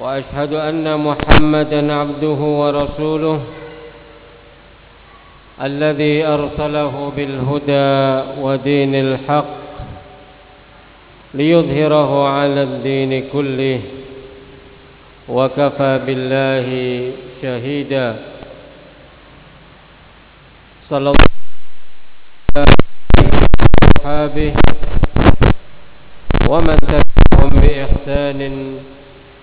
وأشهد أن محمدا عبده ورسوله الذي أرسله بالهدى ودين الحق ليظهره على الدين كله وكفى بالله شهيدا. صلى الله عليه وصحابه ومن تبعهم بإحسان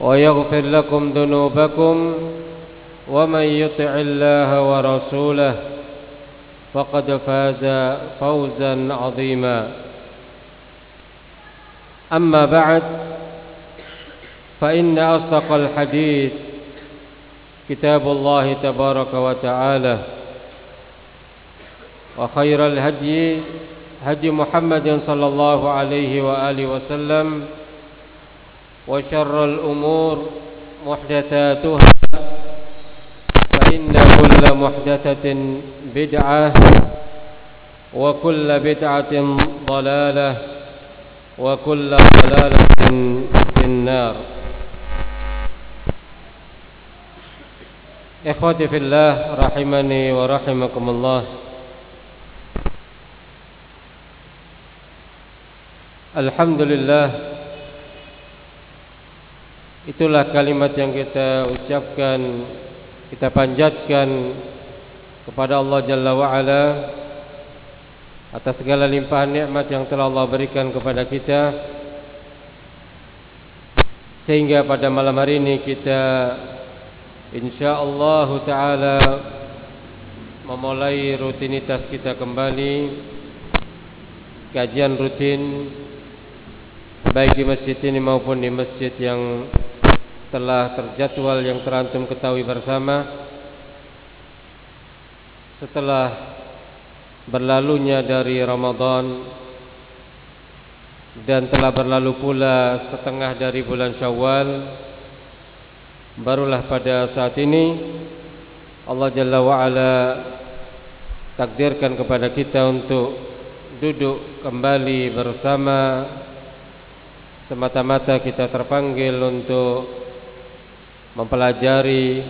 ويغفر لكم ذنوبكم ومن يطع الله ورسوله فقد فاز فوزا عظيما. أما بعد فإن أصدق الحديث كتاب الله تبارك وتعالى وخير الهدي هدي محمد صلى الله عليه وآله وسلم وشر الأمور محدثاتها فإن كل محدثة بدعة وكل بدعة ضلالة وكل ضلالة في النار. إخوتي في الله رحمني ورحمكم الله. الحمد لله Itulah kalimat yang kita ucapkan Kita panjatkan Kepada Allah Jalla wa'ala Atas segala limpahan nikmat yang telah Allah berikan kepada kita. Sehingga pada malam hari ini kita InsyaAllah ta'ala Memulai rutinitas kita kembali. Kajian rutin Baik di masjid ini maupun di masjid yang telah terjadwal yang terantum ketahui bersama setelah berlalunya dari Ramadan dan telah berlalu pula setengah dari bulan Syawal barulah pada saat ini Allah Jalla wa'ala takdirkan kepada kita untuk duduk kembali bersama. Semata-mata kita terpanggil untuk mempelajari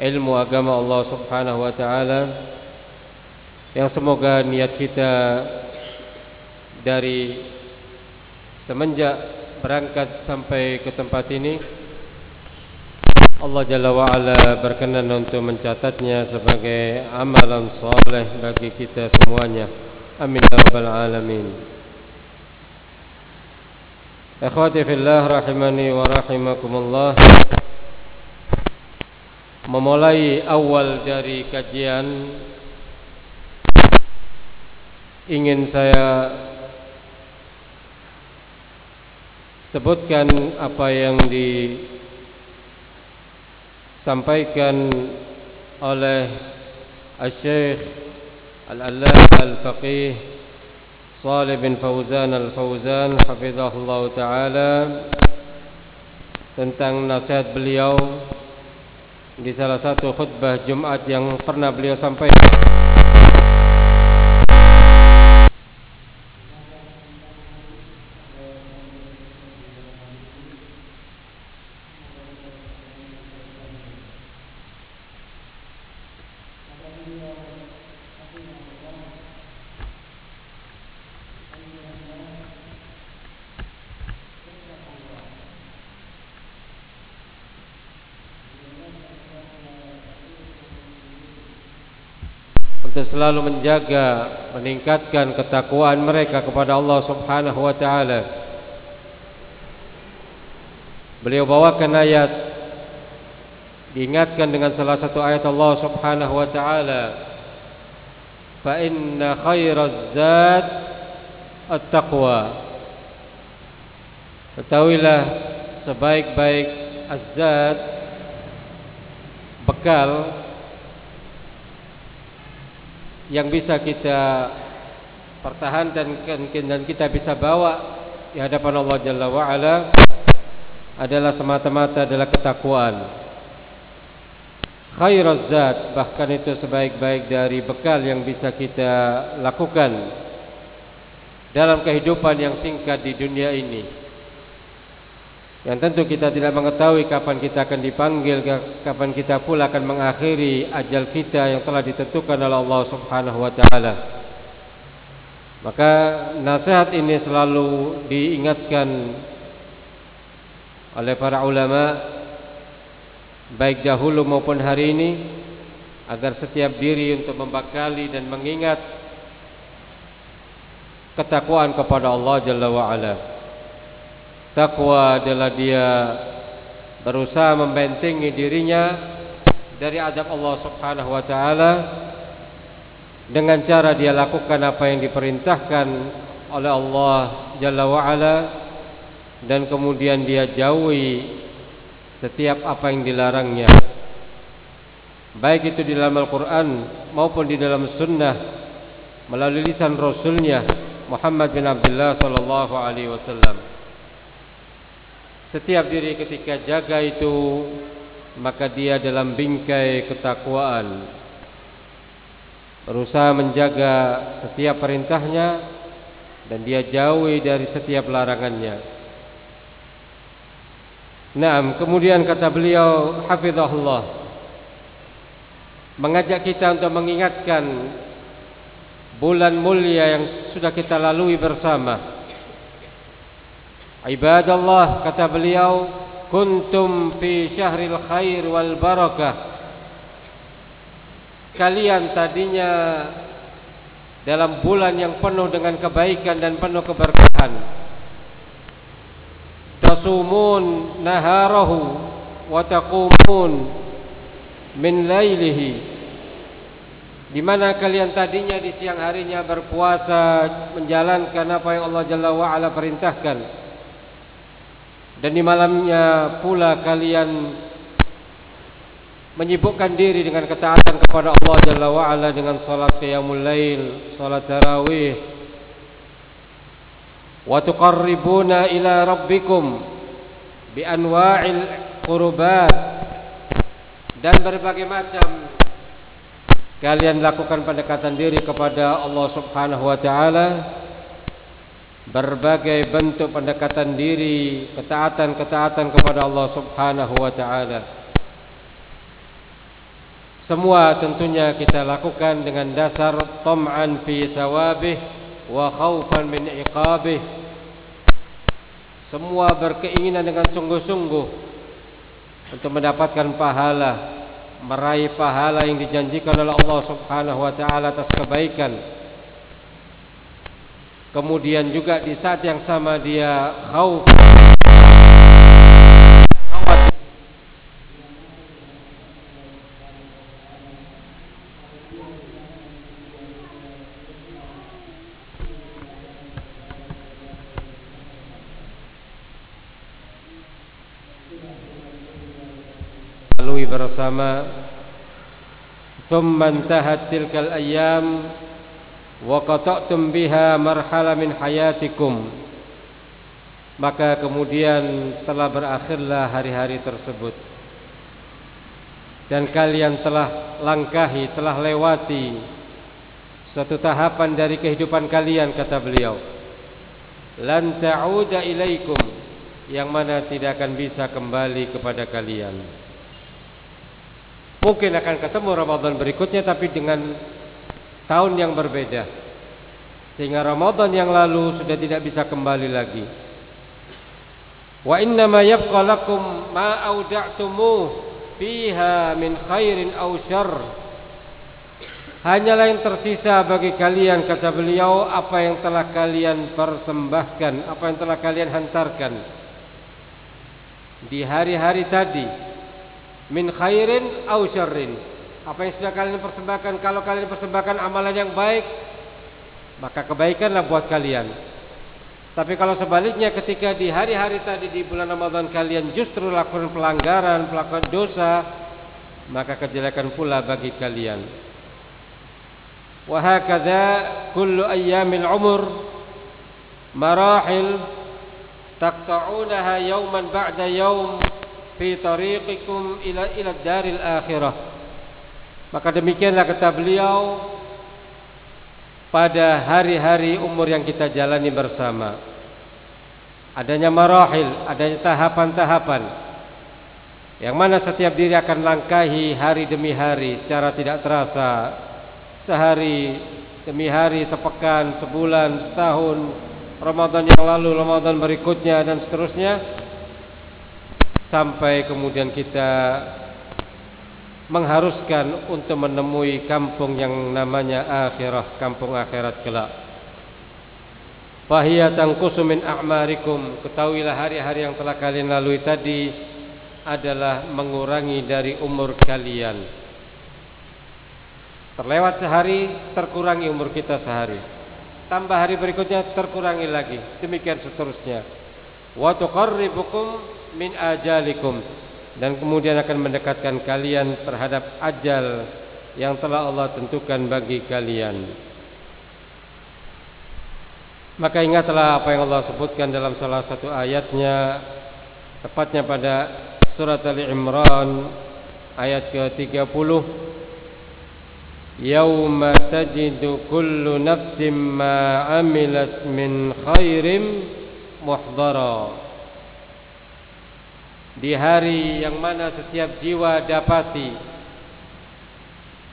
ilmu agama Allah Subhanahu wa taala. Yang semoga niat kita dari semenjak berangkat sampai ke tempat ini Allah Jalla wa ala berkenan untuk mencatatnya sebagai amalan soleh bagi kita semuanya. Amin ya rabbal alamin Ikhwati fillah rahimani wa rahimakumullah. Memulai awal dari kajian ingin saya sebutkan apa yang disampaikan oleh Al-Syekh Al-Allamah Al-Faqih Salih bin Fauzan Al-Fauzan hafizahullah taala tentang nasihat beliau di salah satu khutbah Jumat yang pernah beliau sampaikan selalu menjaga meningkatkan ketakwaan mereka kepada Allah Subhanahu wa taala. Beliau bawakan ayat diingatkan dengan salah satu ayat Allah Subhanahu wa taala fa inna khairaz zad at-taqwa Ketahuilah sebaik-baik azad bekal yang bisa kita pertahankan dan kita bisa bawa di hadapan Allah Jalla wa ala adalah semata-mata adalah ketakwaan. Khairaz zat bahkan itu sebaik-baik dari bekal yang bisa kita lakukan dalam kehidupan yang singkat di dunia ini. Yang tentu kita tidak mengetahui kapan kita akan dipanggil, kapan kita pula akan mengakhiri ajal kita yang telah ditentukan oleh Allah Subhanahu wa taala. Maka nasihat ini selalu diingatkan oleh para ulama baik dahulu maupun hari ini agar setiap diri untuk membakali dan mengingat ketakwaan kepada Allah Jalla wa. Takwa adalah dia berusaha membentengi dirinya dari adab Allah Subhanahu wa taala. Dengan cara dia lakukan apa yang diperintahkan oleh Allah Jalla wa ala dan kemudian dia jauhi setiap apa yang dilarangnya. Baik itu di dalam Al-Qur'an maupun di dalam sunnah melalui lisan Rasulnya Muhammad bin Abdullah sallallahu alaihi wasallam setiap diri ketika jaga itu maka dia dalam bingkai ketakwaan. Berusaha menjaga setiap perintahnya dan dia jauhi dari setiap larangannya. Naam, kemudian kata beliau hafizahullah. Mengajak kita untuk mengingatkan bulan mulia yang sudah kita lalui bersama Ibadallah kata beliau kuntum fi syahril khair wal barakah. Kalian tadinya dalam bulan yang penuh dengan kebaikan dan penuh keberkahan. Tasumun naharahu wa taqumun min lailihi. Di mana kalian tadinya di siang harinya berpuasa menjalankan apa yang Allah Jalla wa ala perintahkan dan di malamnya pula kalian menyibukkan diri dengan ketaatan kepada Allah Jalla wa'ala dengan salat qiyamul lail, salat tarawih. Wa tuqarribuna ila rabbikum bi anwa'il qurubat. Dan berbagai macam kalian lakukan pendekatan diri kepada Allah Subhanahu wa taala berbagai bentuk pendekatan diri, ketaatan-ketaatan kepada Allah Subhanahu wa taala. Semua tentunya kita lakukan dengan dasar tam'an fi thawabih wa khaufan min iqabih. Semua berkeinginan dengan sungguh-sungguh untuk mendapatkan pahala, meraih pahala yang dijanjikan oleh Allah Subhanahu wa taala atas kebaikan Kemudian juga di saat yang sama dia khauf. Lalui bersama. ثم انتهت تلك الأيام wa qata'tum biha marhala min hayatikum. Maka kemudian telah berakhirlah hari-hari tersebut. Dan kalian telah langkahi telah lewati suatu tahapan dari kehidupan kalian kata beliau. Lan ta'uda ilaikum yang mana tidak akan bisa kembali kepada kalian. Mungkin akan ketemu Ramadan berikutnya tapi dengan tahun yang berbeda. Sehingga Ramadan yang lalu sudah tidak bisa kembali lagi. Wa inna ma yabqa lakum ma auda'tumuh fiha min khairin aw syarr. Hanyalah yang tersisa bagi kalian kata beliau apa yang telah kalian persembahkan, apa yang telah kalian hantarkan di hari-hari tadi min khairin au syarrin. Apa yang sudah kalian persembahkan kalau kalian persembahkan amalan yang baik maka kebaikanlah buat kalian. Tapi kalau sebaliknya ketika di hari-hari tadi di bulan Ramadan kalian justru lakukan pelanggaran, melakukan dosa, maka kejelekan pula bagi kalian. Wa hakadha kullu ayyamil umur marahil taqta'unaha yawman ba'da yawm fi tariqikum ila ila daril akhirah. Maka demikianlah kata beliau pada hari-hari umur yang kita jalani bersama. Adanya marahil, adanya tahapan-tahapan yang mana setiap diri akan langkahi hari demi hari secara tidak terasa. Sehari demi hari, sepekan, sebulan, setahun, Ramadan yang lalu, Ramadan berikutnya dan seterusnya sampai kemudian kita mengharuskan untuk menemui kampung yang namanya akhirah, kampung akhirat kelak. Fahiyatan kusumin a'marikum. Ketahuilah hari-hari yang telah kalian lalui tadi Adalah mengurangi dari umur kalian. Terlewat sehari Terkurangi umur kita sehari. Tambah hari berikutnya terkurangi lagi. Demikian seterusnya. Wa tuqarribukum min ajalikum dan kemudian akan mendekatkan kalian terhadap ajal yang telah Allah tentukan bagi kalian. Maka ingatlah apa yang Allah sebutkan dalam salah satu ayatnya tepatnya pada surat Ali Imran ayat ke-30 Yauma tajidu kullu nafsin ma amilat min khairin muhdara di hari yang mana setiap jiwa dapati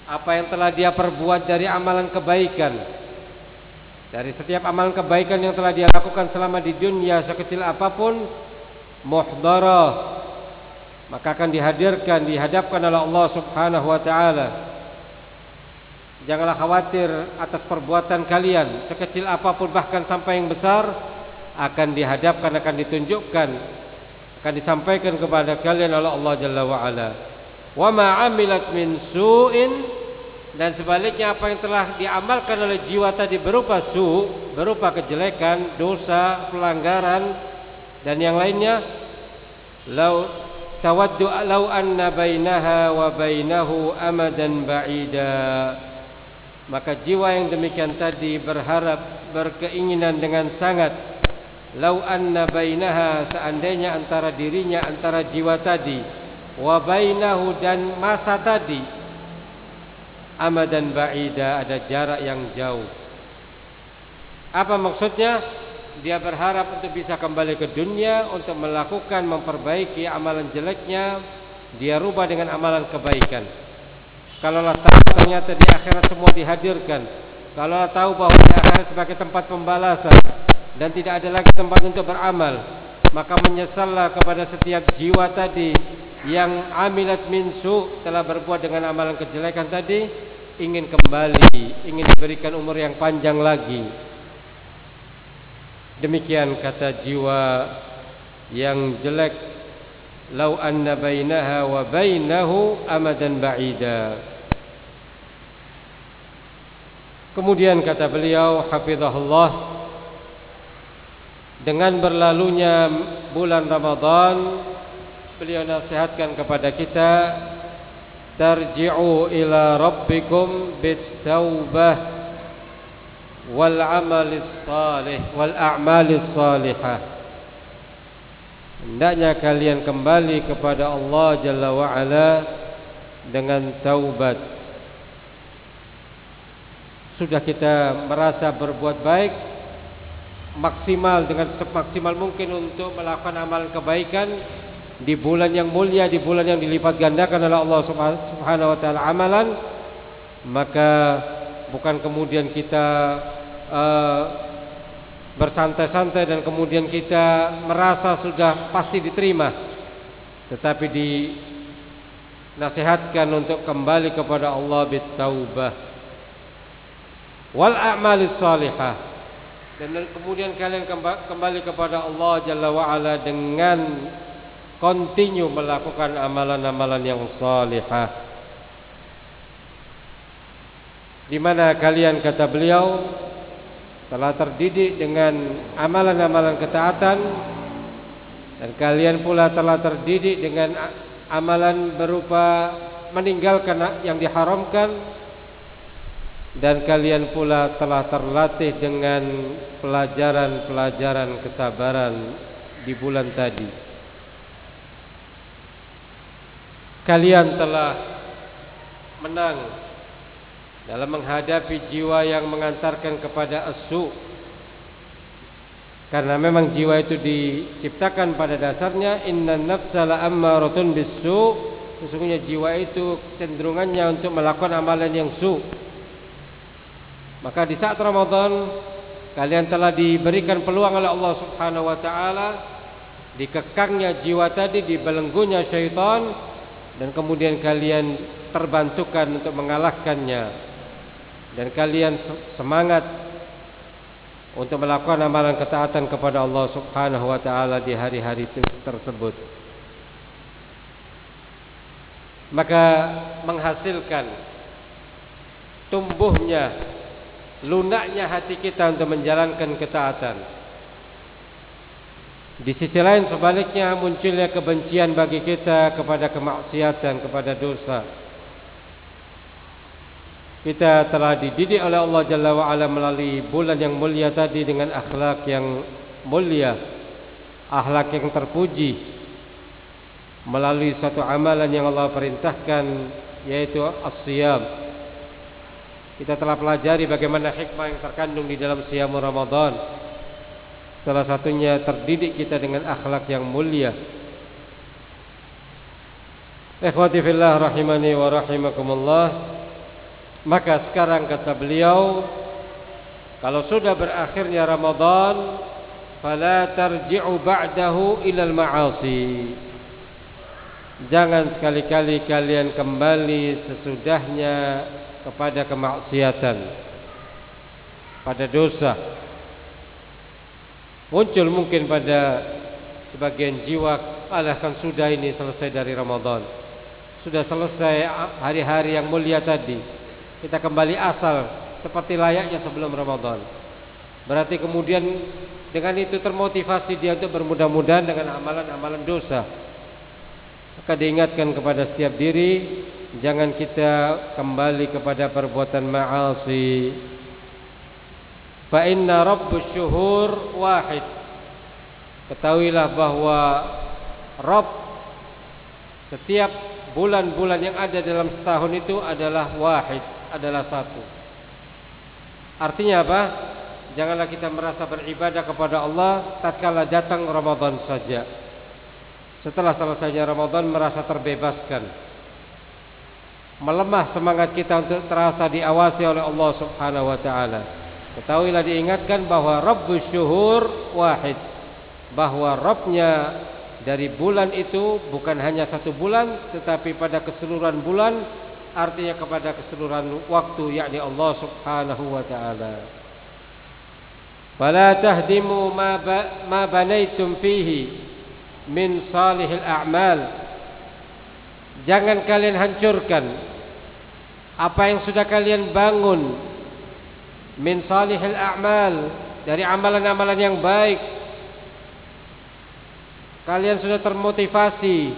apa yang telah dia perbuat dari amalan kebaikan. Dari setiap amalan kebaikan yang telah dia lakukan selama di dunia sekecil apa pun muhdarah maka akan dihadirkan dihadapkan oleh Allah Subhanahu wa taala. Janganlah khawatir atas perbuatan kalian sekecil apa pun bahkan sampai yang besar akan dihadapkan akan ditunjukkan akan disampaikan kepada kalian oleh Allah Jalla wa ala. Wa ma amilat min su'in. Dan sebaliknya apa yang telah diamalkan oleh jiwa tadi berupa su, berupa kejelekan, dosa, pelanggaran dan yang lainnya. Lau tawaddu lau anna bainaha wa bainahu amadan ba'ida. Maka jiwa yang demikian tadi berharap berkeinginan dengan sangat lau anna bainaha seandainya antara dirinya antara jiwa tadi wa bainahu dan masa tadi amadan ba'ida ada jarak yang jauh. Apa maksudnya? Dia berharap untuk bisa kembali ke dunia untuk melakukan memperbaiki amalan jeleknya. Dia rubah dengan amalan kebaikan. Kalau tahu ternyata di akhirat semua dihadirkan. Kalau tahu bahwa di akhirat sebagai tempat pembalasan dan tidak ada lagi tempat untuk beramal maka menyesallah kepada setiap jiwa tadi yang amilat min su telah berbuat dengan amalan kejelekan tadi ingin kembali ingin diberikan umur yang panjang lagi. Demikian kata jiwa yang jelek lau anna bainaha wa bainahu amadan ba'ida. Kemudian kata beliau hafizahullah dengan berlalunya bulan Ramadan beliau nasihatkan kepada kita tarji'u ila rabbikum bitaubah wal amalis salih wal a'malis salihah hendaknya kalian kembali kepada Allah Jalla wa ala dengan taubat. Sudah kita merasa berbuat baik maksimal dengan semaksimal mungkin untuk melakukan amalan kebaikan di bulan yang mulia di bulan yang dilipat gandakan oleh Allah Subhanahu wa taala. Amalan maka bukan kemudian kita uh, bersantai-santai dan kemudian kita merasa sudah pasti diterima tetapi dinasihatkan untuk kembali kepada Allah bitaubah wal a'malis salihah dan kemudian kalian kembali kepada Allah Jalla wa ala dengan continue melakukan amalan-amalan yang salihah. Di mana kalian kata beliau telah terdidik dengan amalan-amalan ketaatan dan kalian pula telah terdidik dengan amalan berupa meninggalkan yang diharamkan dan kalian pula telah terlatih dengan pelajaran-pelajaran kesabaran di bulan tadi. kalian telah menang dalam menghadapi jiwa yang mengantarkan kepada asu. Karena memang jiwa itu diciptakan pada dasarnya inna nafsa la ammaratun bisu sesungguhnya jiwa itu cenderungannya untuk melakukan amalan yang su maka di saat Ramadan kalian telah diberikan peluang oleh Allah Subhanahu wa taala dikekangnya jiwa tadi di belenggunya syaitan dan kemudian kalian terbantukan untuk mengalahkannya. Dan kalian semangat untuk melakukan amalan ketaatan kepada Allah Subhanahu wa taala di hari-hari tersebut. Maka menghasilkan tumbuhnya lunaknya hati kita untuk menjalankan ketaatan di sisi lain sebaliknya munculnya kebencian bagi kita kepada kemaksiatan, kepada dosa. Kita telah dididik oleh Allah Jalla wa'ala melalui bulan yang mulia tadi dengan akhlak yang mulia, akhlak yang terpuji, melalui satu amalan yang Allah perintahkan yaitu as-siyam. Kita telah pelajari bagaimana hikmah yang terkandung di dalam siyam Ramadan. Salah satunya terdidik kita dengan akhlak yang mulia. Ikhwati fillah rahimani wa rahimakumullah. Maka sekarang kata beliau, kalau sudah berakhirnya Ramadan, fala tarji'u ba'dahu ilal ma'asi. Jangan sekali-kali kalian kembali sesudahnya kepada kemaksiatan, pada dosa. Muncul mungkin pada sebagian jiwa alah kan sudah ini selesai dari Ramadan. Sudah selesai hari-hari yang mulia tadi. Kita kembali asal seperti layaknya sebelum Ramadan. Berarti kemudian dengan itu termotivasi dia untuk bermudah-mudahan dengan amalan-amalan dosa maka diingatkan kepada setiap diri jangan kita kembali kepada perbuatan ma'asi Fa inna rabbus syuhur wahid. Ketahuilah bahwa Rabb setiap bulan-bulan yang ada dalam setahun itu adalah wahid, adalah satu. Artinya apa? Janganlah kita merasa beribadah kepada Allah tatkala datang Ramadan saja. Setelah selesainya Ramadan merasa terbebaskan. Melemah semangat kita untuk terasa diawasi oleh Allah Subhanahu wa taala. Ketahuilah diingatkan bahwa Rabbus syuhur wahid Bahwa Rabbnya dari bulan itu bukan hanya satu bulan Tetapi pada keseluruhan bulan Artinya kepada keseluruhan waktu yakni Allah subhanahu wa ta'ala Fala tahdimu ma, ba, ma banaitum fihi Min salihil a'mal Jangan kalian hancurkan Apa yang sudah kalian bangun min salihil a'mal dari amalan-amalan yang baik kalian sudah termotivasi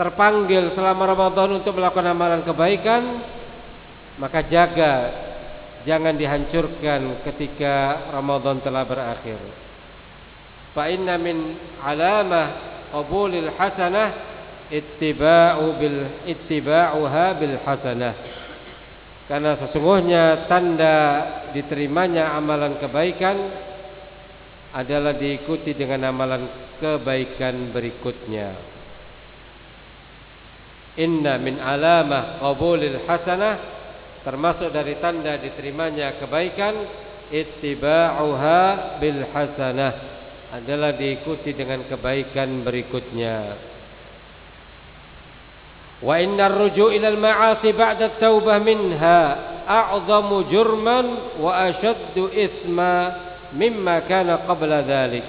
terpanggil selama Ramadan untuk melakukan amalan kebaikan, maka jaga jangan dihancurkan ketika Ramadan telah berakhir. Inna min alamah qabulil hasanah ittiba'u bil ittiba'uha bil. Karena sesungguhnya tanda diterimanya amalan kebaikan adalah diikuti dengan amalan kebaikan berikutnya. Inna min alamah qabulil hasanah termasuk dari tanda diterimanya kebaikan ittiba'uha bil hasanah adalah diikuti dengan kebaikan berikutnya. Wa innar ruju' ila al ma'asi ba'da taubah minha a'zamu jurman wa ashaddu ithma mimma kana qabla dhalik.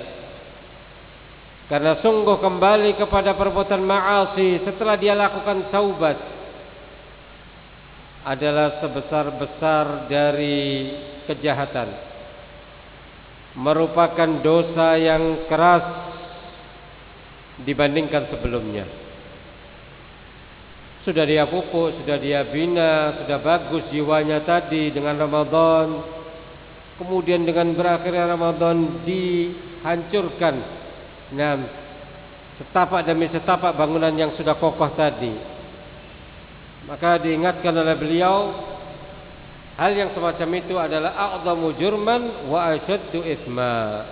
Karena sungguh kembali kepada perbuatan ma'asi setelah dia lakukan taubat adalah sebesar-besar dari kejahatan. Merupakan dosa yang keras dibandingkan sebelumnya. Sudah dia pupuk, sudah dia bina, sudah bagus jiwanya tadi dengan Ramadan. Kemudian dengan berakhirnya Ramadan dihancurkan Nah, setapak demi setapak bangunan yang sudah kokoh tadi. Maka diingatkan oleh beliau hal yang semacam itu adalah a'dhamu jurman wa asyaddu ithma.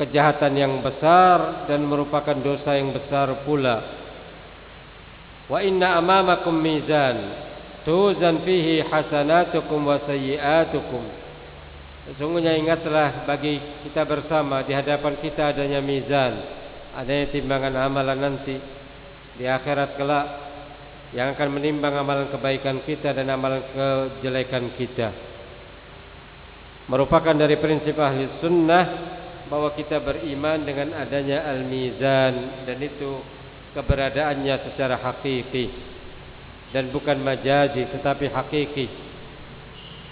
Kejahatan yang besar dan merupakan dosa yang besar pula. Wa inna amamakum mizan tuzan fihi hasanatukum wa sayyi'atukum. Sesungguhnya ingatlah bagi kita bersama di hadapan kita adanya mizan, adanya timbangan amalan nanti di akhirat kelak yang akan menimbang amalan kebaikan kita dan amalan kejelekan kita. Merupakan dari prinsip ahli sunnah bahwa kita beriman dengan adanya al-mizan dan itu keberadaannya secara hakiki dan bukan majazi tetapi hakiki.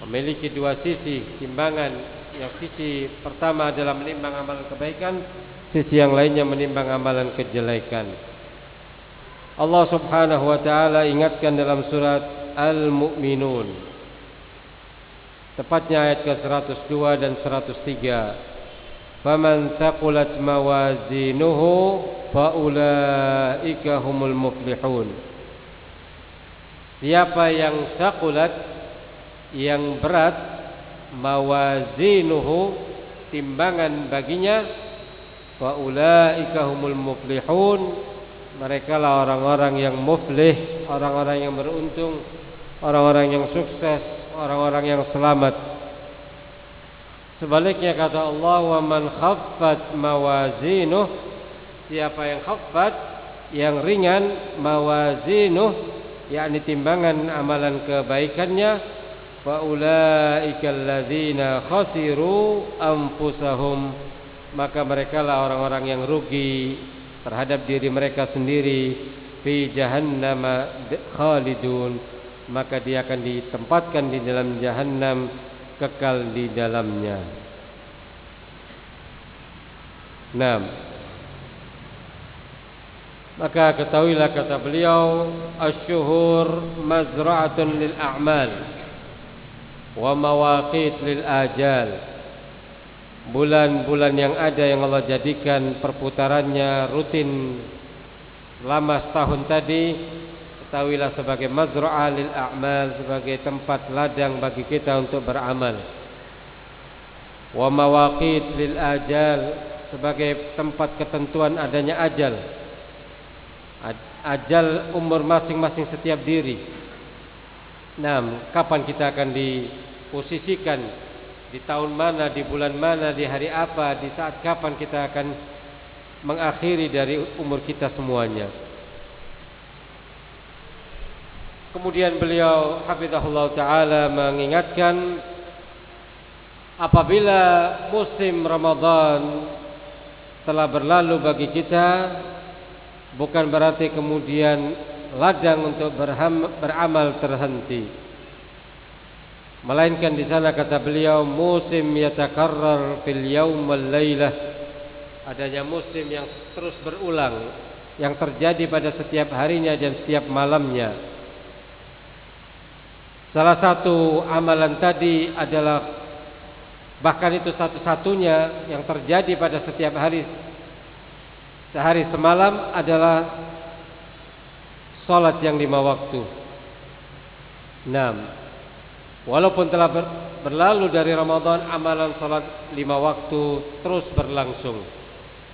Memiliki dua sisi timbangan. Yang sisi pertama adalah menimbang amalan kebaikan sisi yang lainnya menimbang amalan kejelekan Allah Subhanahu wa taala ingatkan dalam surat Al-Mu'minun. Tepatnya ayat ke-102 dan 103 Faman thaqulat mawazinuhu faulaika humul muflihun. Siapa yang thaqulat yang berat mawazinuhu timbangan baginya wa ulaika humul muflihun mereka lah orang-orang yang muflih orang-orang yang beruntung orang-orang yang sukses orang-orang yang selamat. Sebaliknya kata Allah wa man khaffat mawazinuh siapa yang khaffat yang ringan mawazinuh yakni timbangan amalan kebaikannya faulaika alladzina khasiru anfusahum maka mereka lah orang-orang yang rugi terhadap diri mereka sendiri fi jahannam khalidun maka dia akan ditempatkan di dalam jahannam kekal di dalamnya. Naam. Maka ketahuilah kata beliau asyuhur mazra'atun lil a'mal wa mawaqit lil ajal bulan-bulan yang ada yang Allah jadikan perputarannya rutin lama setahun tadi ketahuilah sebagai mazra'ah lil a'mal sebagai tempat ladang bagi kita untuk beramal. Wa mawaqit lil ajal sebagai tempat ketentuan adanya ajal. Ajal umur masing-masing setiap diri. Nah, kapan kita akan diposisikan di tahun mana, di bulan mana, di hari apa, di saat kapan kita akan mengakhiri dari umur kita semuanya. Kemudian beliau hafizahullah taala mengingatkan apabila musim Ramadan telah berlalu bagi kita bukan berarti kemudian ladang untuk beramal terhenti. Melainkan di sana kata beliau musim yatakarrar fil yaum wal lailah. Adanya musim yang terus berulang yang terjadi pada setiap harinya dan setiap malamnya. Salah satu amalan tadi adalah bahkan itu satu-satunya yang terjadi pada setiap hari sehari semalam adalah salat yang lima waktu. Enam. Walaupun telah berlalu dari Ramadan, amalan salat lima waktu terus berlangsung.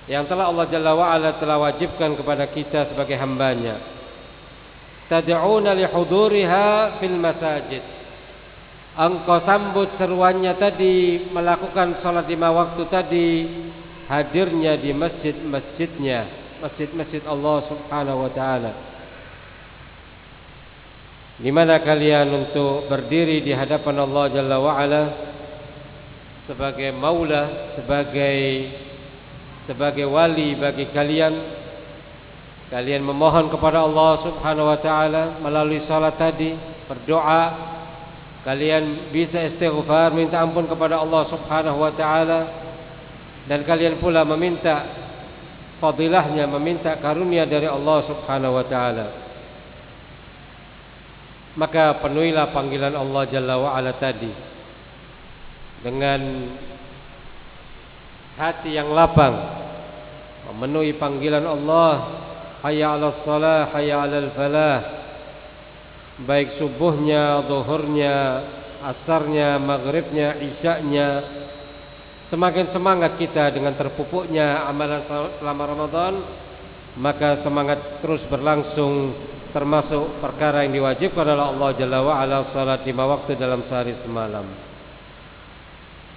Yang telah Allah Jalla wa'ala telah wajibkan kepada kita sebagai hambanya. Tad'una lihuduriha fil masajid. Engkau sambut seruannya tadi melakukan salat lima waktu tadi hadirnya di masjid-masjidnya, masjid-masjid Allah Subhanahu wa taala. Di mana kalian untuk berdiri di hadapan Allah Jalla wa sebagai maula, sebagai sebagai wali bagi kalian? Kalian memohon kepada Allah Subhanahu wa taala melalui salat tadi, berdoa, kalian bisa istighfar minta ampun kepada Allah Subhanahu wa taala. Dan kalian pula meminta fadilahnya, meminta karunia dari Allah Subhanahu wa taala maka penuhilah panggilan Allah Jalla wa'ala tadi. Dengan hati yang lapang memenuhi panggilan Allah. Hayya 'alas salah hayya 'alal falah baik subuhnya zuhurnya asarnya maghribnya isyaknya. Semakin semangat kita dengan terpupuknya amalan selama Ramadan maka semangat terus berlangsung termasuk perkara yang diwajibkan oleh Allah Jalla wa ala salat lima waktu dalam sehari semalam.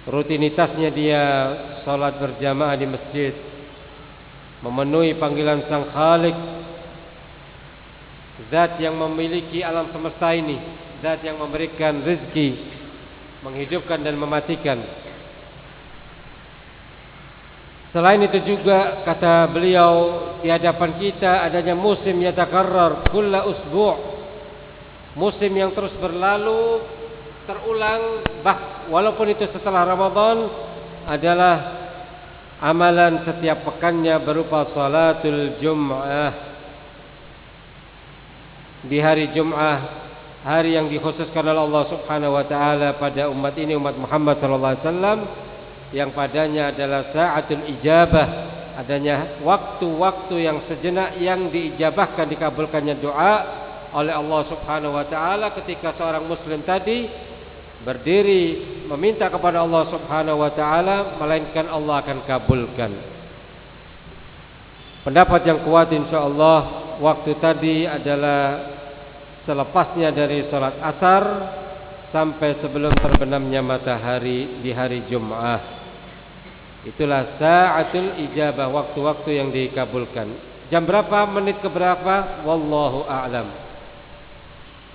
Rutinitasnya dia salat berjamaah di masjid memenuhi panggilan Sang Khalik Zat yang memiliki alam semesta ini Zat yang memberikan rezeki Menghidupkan dan mematikan Selain itu juga kata beliau di hadapan kita adanya musim yatakarrar kulla usbu' musim yang terus berlalu terulang bah walaupun itu setelah Ramadan adalah amalan setiap pekannya berupa salatul jum'ah. Di hari Jum'ah hari yang dikhususkan oleh Allah Subhanahu wa taala pada umat ini umat Muhammad sallallahu alaihi wasallam yang padanya adalah saatul ijabah adanya waktu-waktu yang sejenak yang diijabahkan dikabulkannya doa oleh Allah Subhanahu wa taala ketika seorang muslim tadi berdiri meminta kepada Allah Subhanahu wa taala melainkan Allah akan kabulkan. Pendapat yang kuat insyaallah waktu tadi adalah selepasnya dari salat asar sampai sebelum terbenamnya matahari di hari Jumat. Itulah sa'atul ijabah waktu-waktu yang dikabulkan. Jam berapa, menit ke berapa? Wallahu a'lam.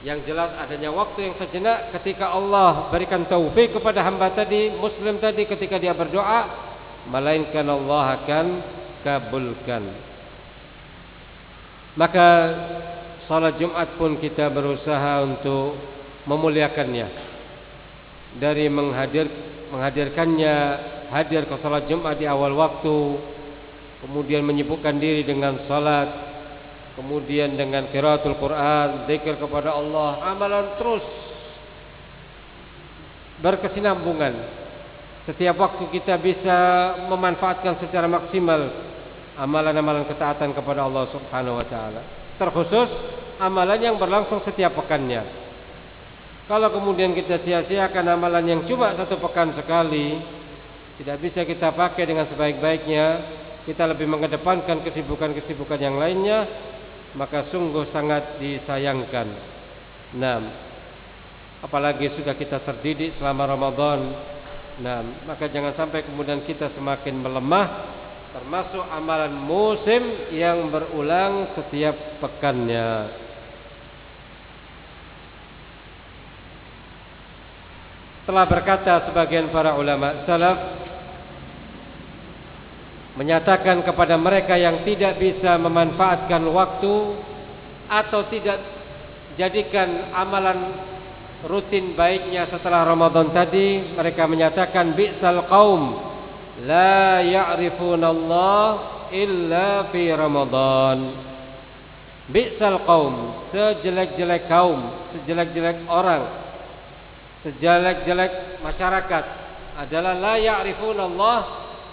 Yang jelas adanya waktu yang sejenak ketika Allah berikan taufik kepada hamba tadi, muslim tadi ketika dia berdoa, melainkan Allah akan kabulkan. Maka salat Jumat pun kita berusaha untuk memuliakannya dari menghadir menghadirkannya hadir ke salat Jumat di awal waktu, kemudian menyibukkan diri dengan salat, kemudian dengan qiraatul Quran, zikir kepada Allah, amalan terus berkesinambungan. Setiap waktu kita bisa memanfaatkan secara maksimal amalan-amalan ketaatan kepada Allah Subhanahu wa taala. Terkhusus amalan yang berlangsung setiap pekannya. Kalau kemudian kita sia-siakan amalan yang cuma satu pekan sekali, tidak bisa kita pakai dengan sebaik-baiknya. Kita lebih mengedepankan kesibukan-kesibukan yang lainnya maka sungguh sangat disayangkan. Nah apalagi sudah kita terdidik selama Ramadan. Nah maka jangan sampai kemudian kita semakin melemah termasuk amalan musim yang berulang setiap pekannya telah berkata sebagian para ulama salaf menyatakan kepada mereka yang tidak bisa memanfaatkan waktu atau tidak jadikan amalan rutin baiknya setelah Ramadan tadi mereka menyatakan bi'sal qaum la ya'rifuna Allah illa fi Ramadan. Bi'sal qaum, sejelek-jelek kaum, sejelek-jelek orang, sejelek-jelek masyarakat adalah la ya'rifun Allah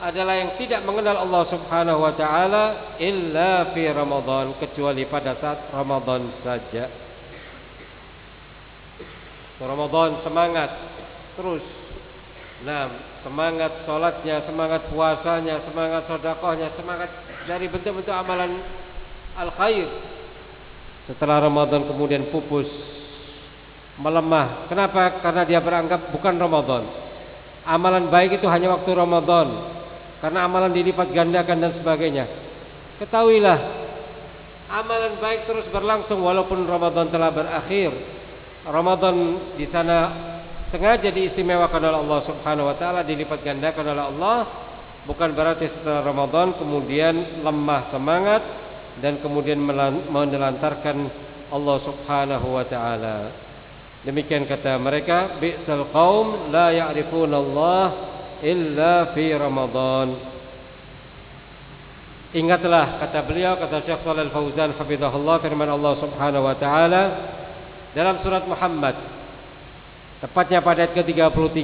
adalah yang tidak mengenal Allah Subhanahu wa taala illa fi Ramadan kecuali pada saat Ramadan saja. Ramadan semangat terus. Nah, semangat sholatnya, semangat puasanya, semangat sodakohnya, semangat dari bentuk-bentuk amalan al khair. Setelah Ramadan kemudian pupus, melemah. Kenapa? Karena dia beranggap bukan Ramadan. Amalan baik itu hanya waktu Ramadan. Karena amalan dilipat gandakan dan sebagainya. Ketahuilah, amalan baik terus berlangsung walaupun Ramadan telah berakhir. Ramadan di sana sengaja diistimewakan oleh Allah Subhanahu wa taala dilipat gandakan oleh Allah bukan berarti setelah Ramadan kemudian lemah semangat dan kemudian menelantarkan Allah Subhanahu wa taala. Demikian kata mereka, bi'sal qaum la ya'rifuna Allah illa fi Ramadan. Ingatlah kata beliau kata Syekh Shalal Fauzan hafizahullah firman Allah Subhanahu wa taala dalam surat Muhammad tepatnya pada ayat ke-33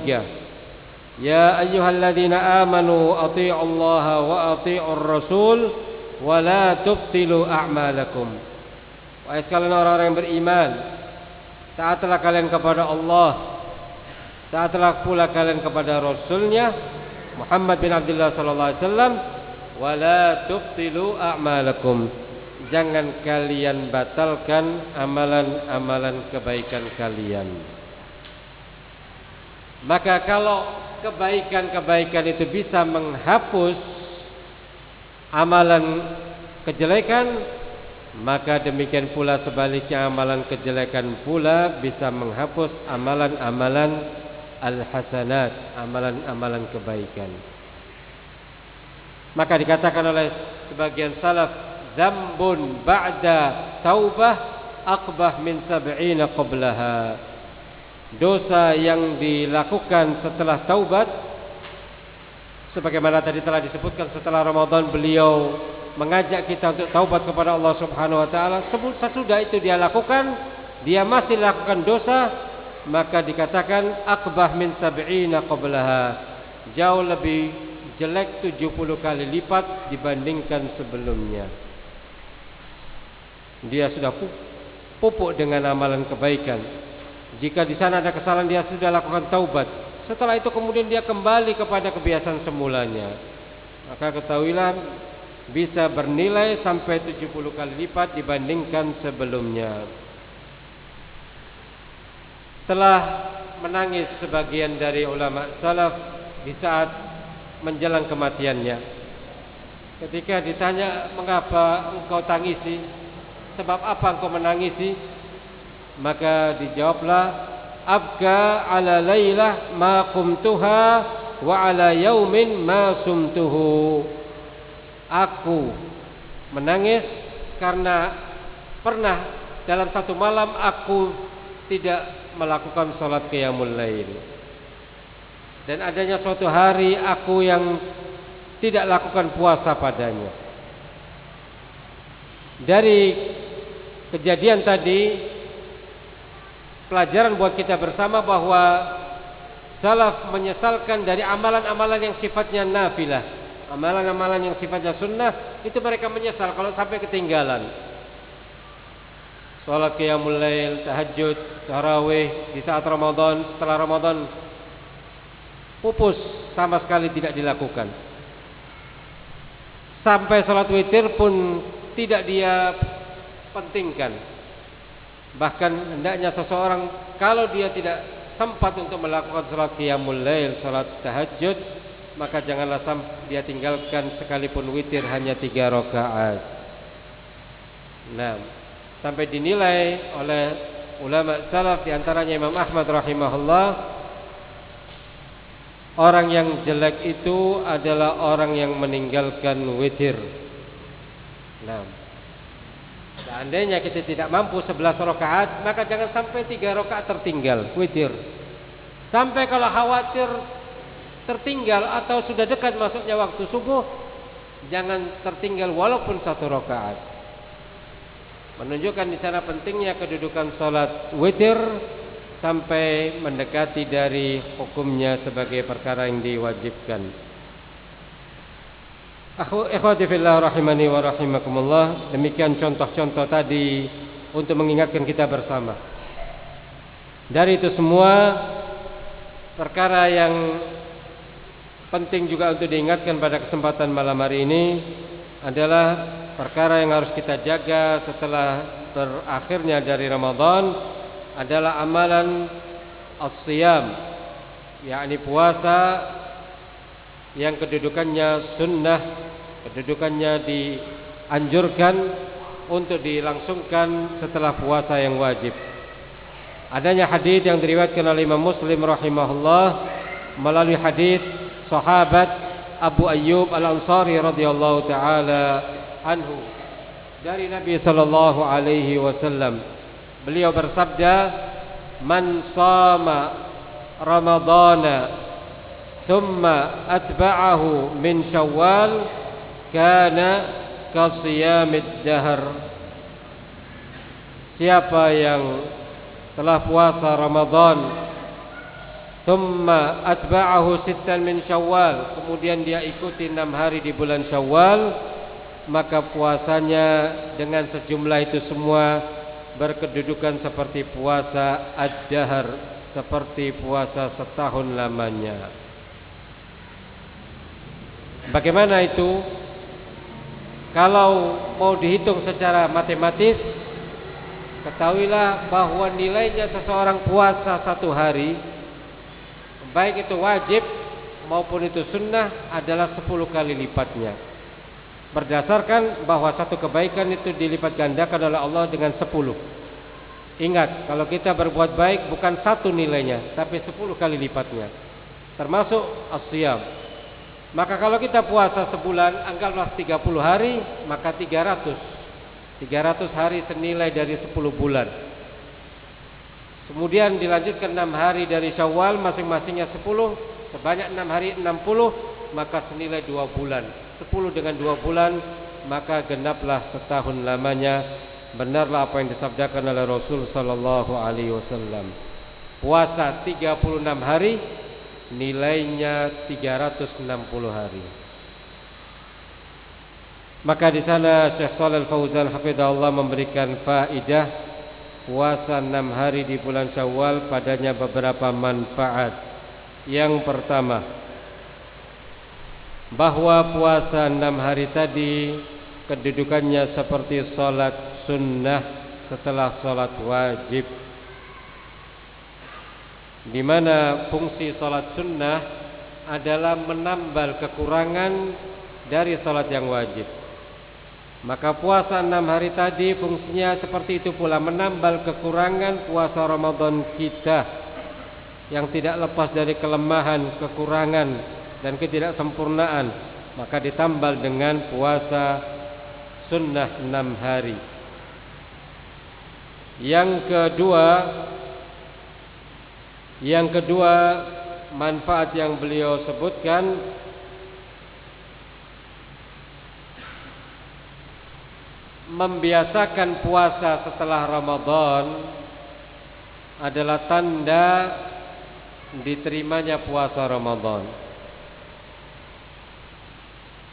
Ya ayyuhalladzina amanu athi'u Allah wa athi'ur rasul wa la tubtilu a'malakum Wahai sekalian orang-orang yang beriman taatlah kalian kepada Allah taatlah pula kalian kepada rasulnya Muhammad bin Abdullah sallallahu alaihi wasallam wa la tubtilu a'malakum jangan kalian batalkan amalan-amalan kebaikan kalian. Maka kalau kebaikan-kebaikan itu bisa menghapus amalan kejelekan, maka demikian pula sebaliknya amalan kejelekan pula bisa menghapus amalan-amalan al-hasanat, amalan-amalan kebaikan. Maka dikatakan oleh sebagian salaf Zambun ba'da taubah akbah min sab'ina qablaha dosa yang dilakukan setelah taubat sebagaimana tadi telah disebutkan setelah Ramadan beliau mengajak kita untuk taubat kepada Allah Subhanahu wa taala sesudah itu dia lakukan dia masih lakukan dosa maka dikatakan akbah min sab'ina qablaha jauh lebih jelek 70 kali lipat dibandingkan sebelumnya dia sudah pupuk dengan amalan kebaikan. Jika di sana ada kesalahan dia sudah lakukan taubat. Setelah itu kemudian dia kembali kepada kebiasaan semulanya. Maka ketahuilah bisa bernilai sampai 70 kali lipat dibandingkan sebelumnya. Telah menangis sebagian dari ulama salaf di saat menjelang kematiannya. Ketika ditanya mengapa engkau tangisi, sebab apa engkau menangisi? Maka dijawablah, abka ala laylah ma qumtuha wa ala yaumin ma sumtuhu. Aku menangis karena pernah dalam satu malam aku tidak melakukan sholat qiyamul lail. Dan adanya suatu hari aku yang tidak lakukan puasa padanya. Dari kejadian tadi pelajaran buat kita bersama bahwa salaf menyesalkan dari amalan-amalan yang sifatnya nafilah amalan-amalan yang sifatnya sunnah itu mereka menyesal kalau sampai ketinggalan Salat qiyamul lail, tahajud, tarawih di saat Ramadan, setelah Ramadan pupus sama sekali tidak dilakukan. Sampai salat witir pun tidak dia pentingkan. Bahkan hendaknya seseorang kalau dia tidak sempat untuk melakukan salat qiyamul lail, salat tahajud, maka janganlah dia tinggalkan sekalipun witir hanya tiga rakaat. Nah, sampai dinilai oleh ulama salaf di antaranya Imam Ahmad rahimahullah orang yang jelek itu adalah orang yang meninggalkan witir. Nah, Seandainya kita tidak mampu 11 rakaat, maka jangan sampai 3 rakaat tertinggal witir. Sampai kalau khawatir tertinggal atau sudah dekat masuknya waktu subuh, jangan tertinggal walaupun satu rakaat. Menunjukkan di sana pentingnya kedudukan salat witir sampai mendekati dari hukumnya sebagai perkara yang diwajibkan. Ikhwati fillah rahimani wa rahimakumullah Demikian contoh-contoh tadi Untuk mengingatkan kita bersama Dari itu semua Perkara yang Penting juga untuk diingatkan pada kesempatan malam hari ini Adalah perkara yang harus kita jaga Setelah berakhirnya dari Ramadan Adalah amalan As-siyam yakni puasa Yang kedudukannya sunnah kedudukannya dianjurkan untuk dilangsungkan setelah puasa yang wajib. Adanya hadis yang diriwayatkan oleh Imam Muslim rahimahullah melalui hadis sahabat Abu Ayyub Al-Ansari radhiyallahu taala anhu dari Nabi sallallahu alaihi wasallam. Beliau bersabda, "Man sama Ramadana thumma atba'ahu min Syawal" kana kasiyamid dahar Siapa yang telah puasa Ramadan Thumma atba'ahu sittan min syawal. Kemudian dia ikuti enam hari di bulan syawal. Maka puasanya dengan sejumlah itu semua Berkedudukan seperti puasa ad-dahar Seperti puasa setahun lamanya. Bagaimana itu? Kalau mau dihitung secara matematis Ketahuilah bahwa nilainya seseorang puasa satu hari Baik itu wajib maupun itu sunnah adalah 10 kali lipatnya. Berdasarkan bahwa satu kebaikan itu dilipat gandakan oleh Allah dengan 10 Ingat kalau kita berbuat baik bukan satu nilainya Tapi 10 kali lipatnya. Termasuk asyam maka kalau kita puasa sebulan Anggaplah 30 hari Maka 300 300 hari senilai dari 10 bulan Kemudian dilanjutkan 6 hari dari syawal Masing-masingnya 10 Sebanyak 6 hari 60 Maka senilai 2 bulan. 10 dengan 2 bulan Maka genaplah setahun lamanya. Benarlah apa yang disabdakan oleh Rasul Sallallahu Alaihi Wasallam. Puasa 36 hari nilainya 360 hari. Maka di sana Syekh Shalal Fauzan hafizahullah memberikan faidah puasa 6 hari di bulan Syawal padanya beberapa manfaat. Yang pertama, bahwa puasa 6 hari tadi kedudukannya seperti salat sunnah setelah salat wajib di mana fungsi salat sunnah adalah menambal kekurangan dari salat yang wajib. Maka puasa enam hari tadi fungsinya seperti itu pula menambal kekurangan puasa Ramadan kita yang tidak lepas dari kelemahan, kekurangan dan ketidaksempurnaan. Maka ditambal dengan puasa sunnah enam hari. Yang kedua yang kedua manfaat yang beliau sebutkan membiasakan puasa setelah Ramadan adalah tanda diterimanya puasa Ramadan.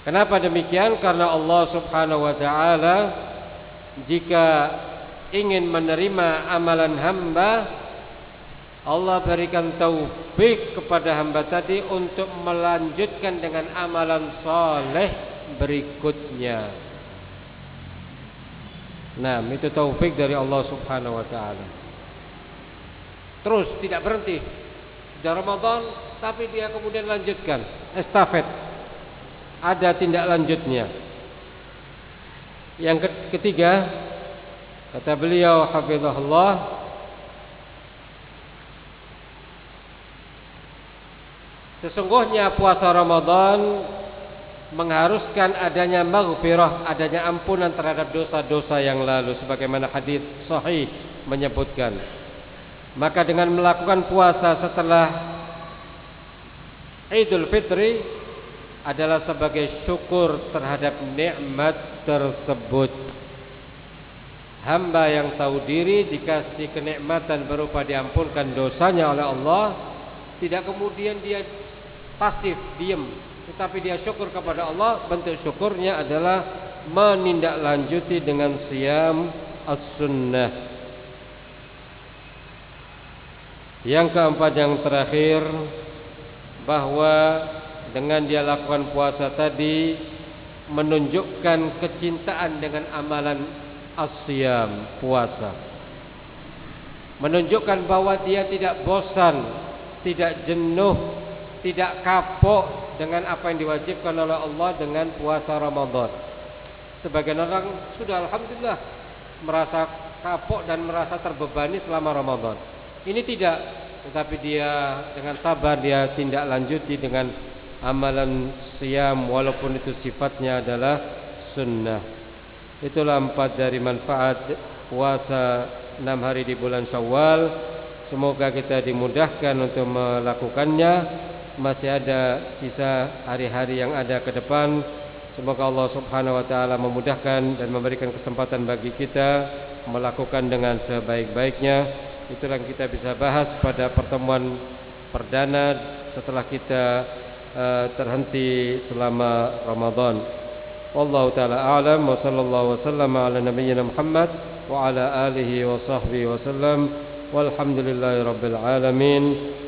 Kenapa demikian? Karena Allah Subhanahu wa taala jika ingin menerima amalan hamba Allah berikan taufik kepada hamba tadi untuk melanjutkan dengan amalan soleh berikutnya. Nah, itu taufik dari Allah Subhanahu wa taala. Terus tidak berhenti. Sudah Ramadan tapi dia kemudian lanjutkan estafet. Ada tindak lanjutnya. Yang ketiga kata beliau hafizahullah Sesungguhnya puasa Ramadan mengharuskan adanya maghfirah, adanya ampunan terhadap dosa-dosa yang lalu sebagaimana hadis sahih menyebutkan. Maka dengan melakukan puasa setelah Idul Fitri adalah sebagai syukur terhadap nikmat tersebut. Hamba yang tahu diri dikasih kenikmatan berupa diampunkan dosanya oleh Allah, tidak kemudian dia pasif, diam, tetapi dia syukur kepada Allah, bentuk syukurnya adalah menindaklanjuti dengan siam as-sunnah. Yang keempat yang terakhir bahwa dengan dia lakukan puasa tadi menunjukkan kecintaan dengan amalan asyam puasa menunjukkan bahwa dia tidak bosan tidak jenuh tidak kapok dengan apa yang diwajibkan oleh Allah dengan puasa Ramadan sebagian orang sudah alhamdulillah merasa kapok dan merasa terbebani selama Ramadan ini tidak tetapi dia dengan sabar dia tindak lanjuti dengan amalan siam walaupun itu sifatnya adalah sunnah. Itulah empat dari manfaat puasa enam hari di bulan Syawal. Semoga kita dimudahkan untuk melakukannya. Masih ada sisa hari-hari yang ada ke depan. Semoga Allah Subhanahu wa taala memudahkan dan memberikan kesempatan bagi kita melakukan dengan sebaik-baiknya. Itulah yang kita bisa bahas pada pertemuan perdana setelah kita Eh, terhenti selama Ramadan. Wallahu taala a'lam wa sallallahu wasallam ala nabiyyina Muhammad wa ala alihi wa sahbihi wasallam walhamdulillahi rabbil